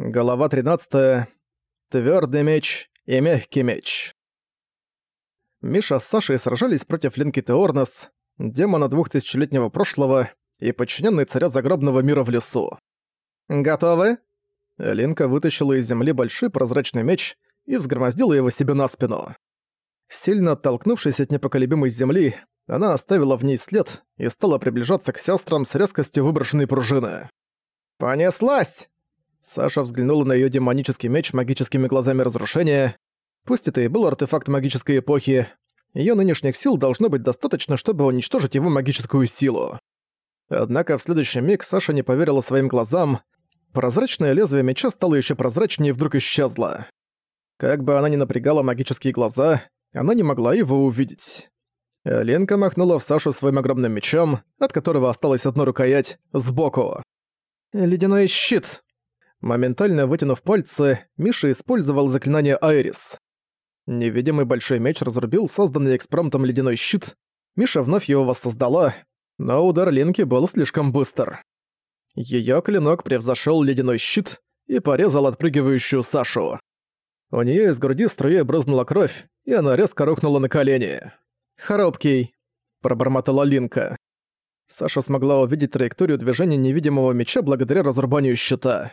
Голова 13. Твёрдый меч и мягкий меч. Миша с Сашей сражались против Линки Теорнос, демона двухтысячелетнего прошлого и подчиненной царя загробного мира в лесу. «Готовы?» Линка вытащила из земли большой прозрачный меч и взгромоздила его себе на спину. Сильно оттолкнувшись от непоколебимой земли, она оставила в ней след и стала приближаться к сестрам с резкостью выброшенной пружины. «Понеслась!» Саша взглянула на её демонический меч магическими глазами разрушения. Пусть это и был артефакт магической эпохи, её нынешних сил должно быть достаточно, чтобы уничтожить его магическую силу. Однако в следующий миг Саша не поверила своим глазам. Прозрачное лезвие меча стало ещё прозрачнее и вдруг исчезло. Как бы она ни напрягала магические глаза, она не могла его увидеть. Ленка махнула в Сашу своим огромным мечом, от которого осталась одна рукоять, сбоку. «Ледяной щит!» Моментально вытянув пальцы, Миша использовал заклинание Айрис. Невидимый большой меч разрубил созданный экспромтом ледяной щит. Миша вновь его воссоздала, но удар Линки был слишком быстр. Её клинок превзошёл ледяной щит и порезал отпрыгивающую Сашу. У неё из груди струей брызнула кровь, и она резко рухнула на колени. «Хоробкий», — пробормотала Линка. Саша смогла увидеть траекторию движения невидимого меча благодаря разрубанию щита.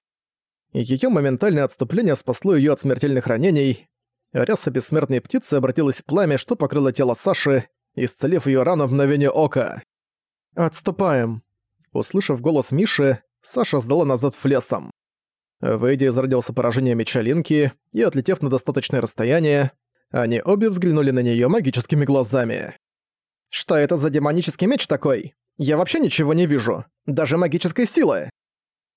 Её моментальное отступление спасло её от смертельных ранений. Ряса бессмертной птицы обратилась в пламя, что покрыло тело Саши, исцелив её рану в мгновение ока. «Отступаем!» Услышав голос Миши, Саша сдала назад в лесом. Выйдя из радиуса поражения меча Линки и отлетев на достаточное расстояние, они обе взглянули на неё магическими глазами. «Что это за демонический меч такой? Я вообще ничего не вижу. Даже магической силы!»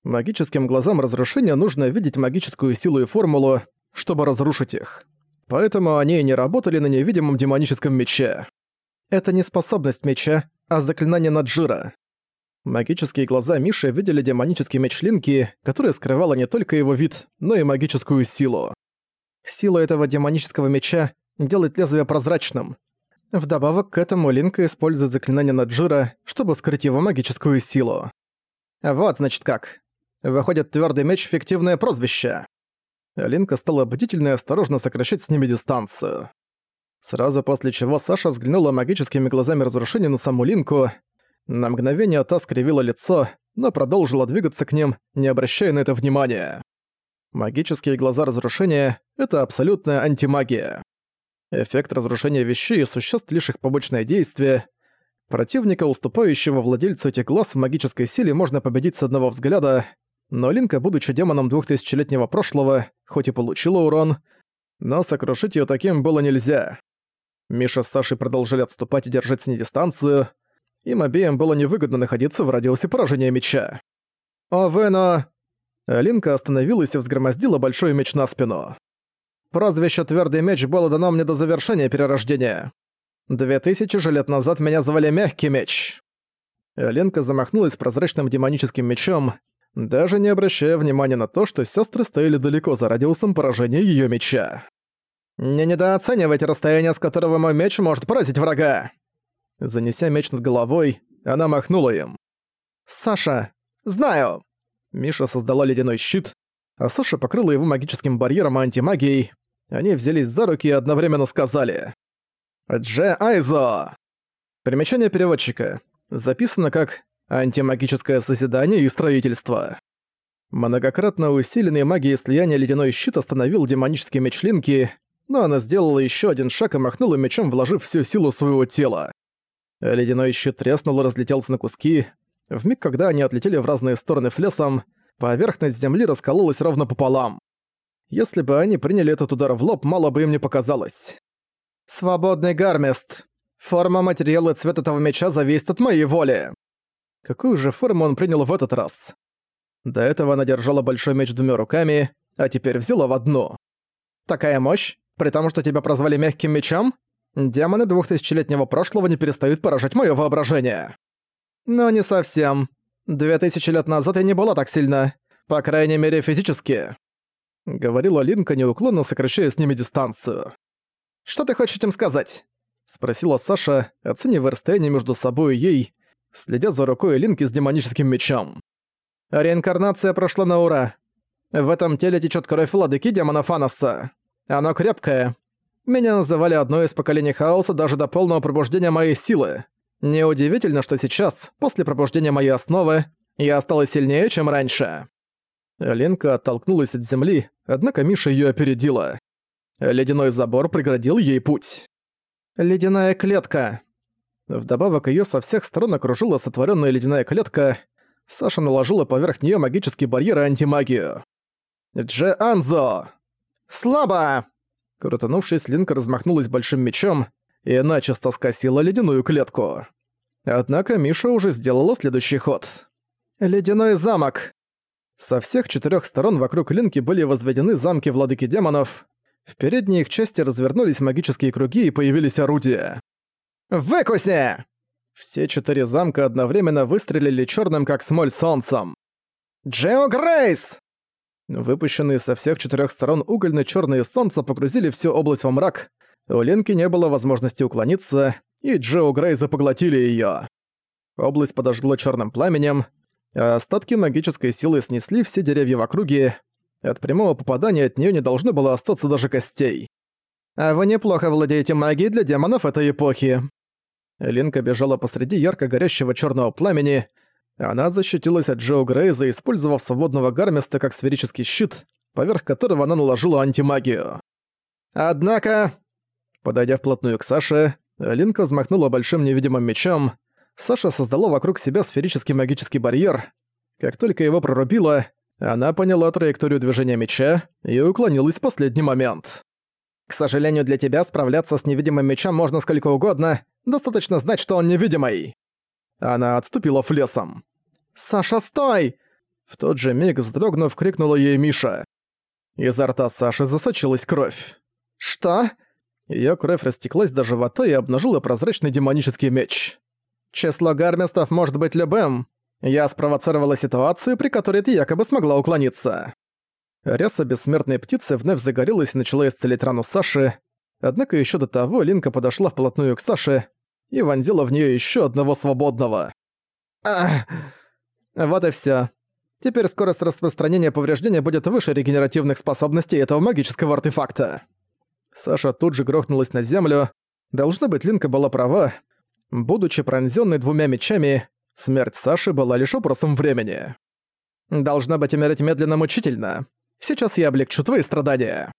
Магическим глазам разрушения нужно видеть магическую силу и формулу, чтобы разрушить их. Поэтому они не работали на невидимом демоническом мече. Это не способность меча, а заклинание Наджира. Магические глаза Миши видели демонический меч Линки, который скрывала не только его вид, но и магическую силу. Сила этого демонического меча делает лезвие прозрачным. Вдобавок к этому Линка использует заклинание Наджира, чтобы скрыть его магическую силу. Вот, значит, как. Выходит, твердый меч — фиктивное прозвище. Линка стала бдительно и осторожно сокращать с ними дистанцию. Сразу после чего Саша взглянула магическими глазами разрушения на саму Линку. На мгновение та скривила лицо, но продолжила двигаться к ним, не обращая на это внимания. Магические глаза разрушения — это абсолютная антимагия. Эффект разрушения вещей и существ лишь их побочное действие. Противника, уступающего владельцу этих глаз в магической силе, можно победить с одного взгляда, но Линка, будучи демоном двухтысячелетнего прошлого, хоть и получила урон, но сокрушить её таким было нельзя. Миша с Сашей продолжили отступать и держать с ней дистанцию. Им обеим было невыгодно находиться в радиусе поражения меча. «О, Вено!» Линка остановилась и взгромоздила большой меч на спину. «Прозвище «Твёрдый меч» было дано мне до завершения перерождения. Две тысячи же лет назад меня звали «Мягкий меч». Ленка замахнулась прозрачным демоническим мечом, даже не обращая внимания на то, что сестры стояли далеко за радиусом поражения ее меча. «Не недооценивайте расстояние, с которого мой меч может поразить врага!» Занеся меч над головой, она махнула им. «Саша! Знаю!» Миша создала ледяной щит, а Саша покрыла его магическим барьером антимагией. Они взялись за руки и одновременно сказали «Дже Айзо!» Примечание переводчика. Записано как антимагическое созидание и строительство. Многократно усиленный магией слияния ледяной щит остановил демонические меч Линки, но она сделала еще один шаг и махнула мечом, вложив всю силу своего тела. Ледяной щит треснул и разлетелся на куски. В миг, когда они отлетели в разные стороны флесом, поверхность земли раскололась ровно пополам. Если бы они приняли этот удар в лоб, мало бы им не показалось. «Свободный гармест. Форма материала и цвет этого меча зависит от моей воли», Какую же форму он принял в этот раз? До этого она держала большой меч двумя руками, а теперь взяла в одну. Такая мощь? При том, что тебя прозвали мягким мечом? Демоны двухтысячелетнего прошлого не перестают поражать моё воображение. Но не совсем. Две тысячи лет назад я не была так сильна. По крайней мере, физически. Говорила Линка, неуклонно сокращая с ними дистанцию. «Что ты хочешь этим сказать?» Спросила Саша, оценивая расстояние между собой и ей, следя за рукой Линки с демоническим мечом. «Реинкарнация прошла на ура. В этом теле течет кровь владыки демона Фаноса. Оно крепкое. Меня называли одной из поколений хаоса даже до полного пробуждения моей силы. Неудивительно, что сейчас, после пробуждения моей основы, я стала сильнее, чем раньше. Ленка оттолкнулась от земли, однако Миша её опередила. Ледяной забор преградил ей путь. «Ледяная клетка». Вдобавок её со всех сторон окружила сотворённая ледяная клетка. Саша наложила поверх неё магические барьеры антимагию. «Дже Анзо!» «Слабо!» Крутанувшись, Линка размахнулась большим мечом и начисто скосила ледяную клетку. Однако Миша уже сделала следующий ход. «Ледяной замок!» Со всех четырех сторон вокруг Линки были возведены замки владыки демонов. В передней их части развернулись магические круги и появились орудия. «Выкуси!» Все четыре замка одновременно выстрелили черным как смоль солнцем. «Джео Грейс!» Выпущенные со всех четырех сторон угольно черные солнца погрузили всю область во мрак. У Ленки не было возможности уклониться, и Джео Грейза поглотили ее. Область подожгло черным пламенем, а остатки магической силы снесли все деревья в округе. От прямого попадания от нее не должно было остаться даже костей. «А вы неплохо владеете магией для демонов этой эпохи». Линка бежала посреди ярко горящего черного пламени. Она защитилась от Джо Грейза, использовав свободного гармиста как сферический щит, поверх которого она наложила антимагию. Однако... Подойдя вплотную к Саше, Линка взмахнула большим невидимым мечом, Саша создала вокруг себя сферический магический барьер. Как только его прорубила, она поняла траекторию движения меча и уклонилась в последний момент. «К сожалению, для тебя справляться с невидимым мечом можно сколько угодно, достаточно знать, что он невидимый». Она отступила в лесом. «Саша, стой!» В тот же миг, вздрогнув, крикнула ей Миша. Изо рта Саши засочилась кровь. «Что?» Её кровь растеклась до живота и обнажила прозрачный демонический меч. Число гармистов может быть любым. Я спровоцировала ситуацию, при которой ты якобы смогла уклониться. Ряса бессмертной птицы вновь загорелась и начала исцелять рану Саши. Однако еще до того Линка подошла вплотную к Саше и вонзила в нее еще одного свободного. Ах! Вот и все. Теперь скорость распространения повреждения будет выше регенеративных способностей этого магического артефакта. Саша тут же грохнулась на землю. Должно быть, Линка была права, Будучи пронзённой двумя мечами, смерть Саши была лишь вопросом времени. «Должна быть умереть медленно мучительно. Сейчас я облегчу твои страдания».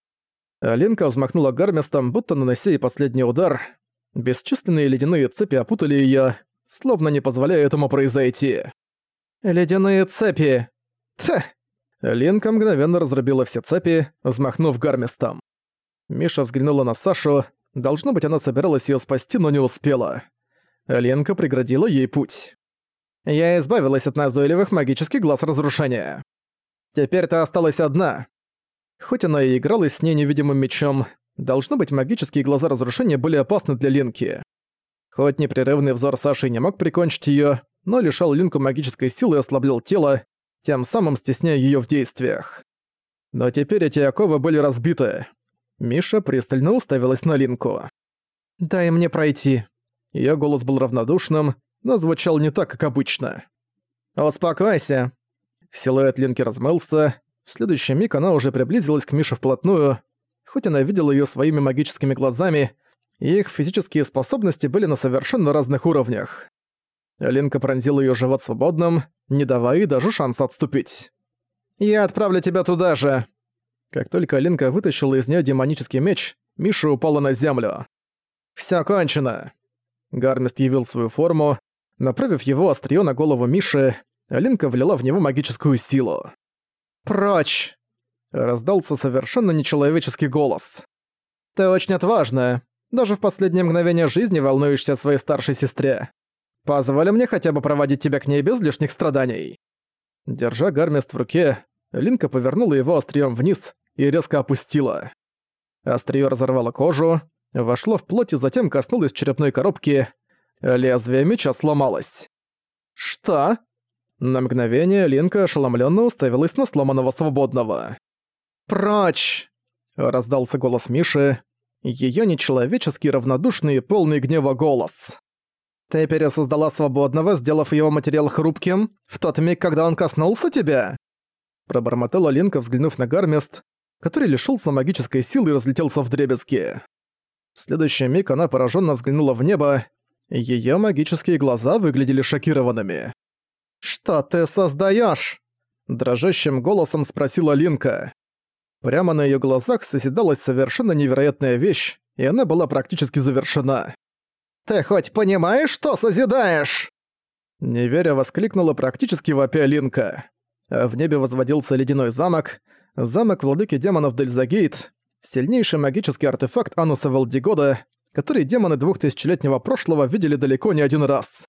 Линка взмахнула гармистом, будто нанося ей последний удар. Бесчисленные ледяные цепи опутали её, словно не позволяя этому произойти. «Ледяные цепи!» Тх! Линка мгновенно разрубила все цепи, взмахнув гармистом. Миша взглянула на Сашу. Должно быть, она собиралась её спасти, но не успела. Ленка преградила ей путь. Я избавилась от назойливых магических глаз разрушения. Теперь ты осталась одна. Хоть она и игралась с ней невидимым мечом, должно быть, магические глаза разрушения были опасны для Линки. Хоть непрерывный взор Саши не мог прикончить её, но лишал Линку магической силы и ослаблял тело, тем самым стесняя её в действиях. Но теперь эти оковы были разбиты. Миша пристально уставилась на Линку. «Дай мне пройти», Её голос был равнодушным, но звучал не так, как обычно. «Успокойся!» Силуэт Линки размылся. В следующий миг она уже приблизилась к Мише вплотную. Хоть она видела её своими магическими глазами, их физические способности были на совершенно разных уровнях. Линка пронзила её живот свободным, не давая ей даже шанса отступить. «Я отправлю тебя туда же!» Как только Линка вытащила из неё демонический меч, Миша упала на землю. «Всё кончено!» Гармист явил свою форму. Направив его остриё на голову Миши, Линка влила в него магическую силу. «Прочь!» — раздался совершенно нечеловеческий голос. «Ты очень отважная. Даже в последнее мгновение жизни волнуешься о своей старшей сестре. Позволь мне хотя бы проводить тебя к ней без лишних страданий». Держа гармист в руке, Линка повернула его острием вниз и резко опустила. Остриё разорвало кожу, вошло в плоть и затем коснулось черепной коробки. Лезвие меча сломалось. «Что?» На мгновение Линка ошеломленно уставилась на сломанного свободного. «Прочь!» — раздался голос Миши. Её нечеловеческий, равнодушный и полный гнева голос. «Ты пересоздала свободного, сделав его материал хрупким, в тот миг, когда он коснулся тебя?» Пробормотала Ленка, взглянув на Гармест, который лишился магической силы и разлетелся в дребезги. В следующий миг она пораженно взглянула в небо, её магические глаза выглядели шокированными. «Что ты создаешь? дрожащим голосом спросила Линка. Прямо на её глазах созидалась совершенно невероятная вещь, и она была практически завершена. «Ты хоть понимаешь, что созидаешь?» Неверя воскликнула практически вопя Линка. А в небе возводился ледяной замок, замок владыки демонов Дельзагейт, сильнейший магический артефакт Ануса Валдигода, который демоны двухтысячелетнего прошлого видели далеко не один раз.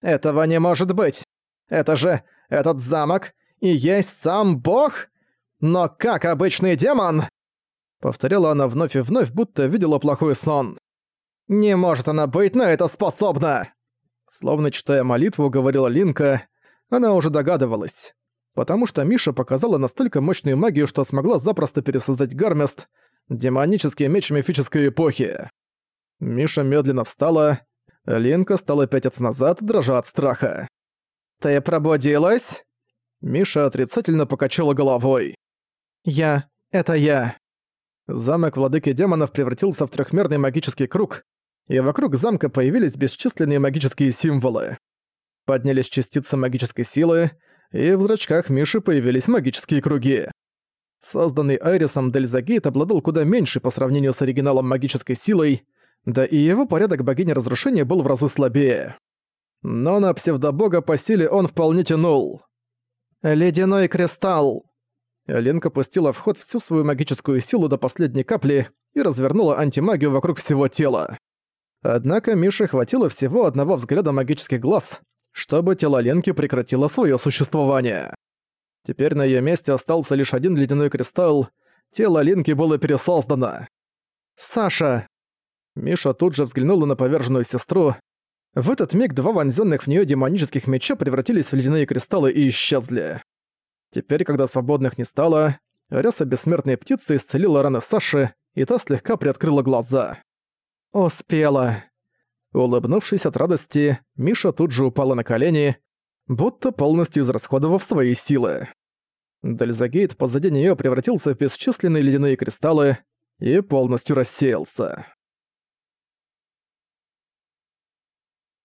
«Этого не может быть! Это же этот замок и есть сам бог? Но как обычный демон?» Повторяла она вновь и вновь, будто видела плохой сон. «Не может она быть на это способна!» Словно читая молитву, говорила Линка, она уже догадывалась. Потому что Миша показала настолько мощную магию, что смогла запросто пересоздать Гармест, демонический меч мифической эпохи. Миша медленно встала, Линка стала пятиться назад, дрожа от страха. «Ты пробудилась?» Миша отрицательно покачала головой. «Я... это я». Замок владыки демонов превратился в трехмерный магический круг, и вокруг замка появились бесчисленные магические символы. Поднялись частицы магической силы, и в зрачках Миши появились магические круги. Созданный Айрисом Дельзагейт обладал куда меньше по сравнению с оригиналом магической силой, да и его порядок богини разрушения был в разы слабее. Но на псевдобога по силе он вполне тянул. «Ледяной кристалл!» Ленка пустила в ход всю свою магическую силу до последней капли и развернула антимагию вокруг всего тела. Однако Мише хватило всего одного взгляда магических глаз, чтобы тело Ленки прекратило свое существование. Теперь на ее месте остался лишь один ледяной кристалл, тело Ленки было пересоздано. «Саша!» Миша тут же взглянула на поверженную сестру. В этот миг два вонзённых в неё демонических меча превратились в ледяные кристаллы и исчезли. Теперь, когда свободных не стало, ряса бессмертной птицы исцелила раны Саши, и та слегка приоткрыла глаза. «Успела». Улыбнувшись от радости, Миша тут же упала на колени, будто полностью израсходовав свои силы. Дальзагейт позади неё превратился в бесчисленные ледяные кристаллы и полностью рассеялся.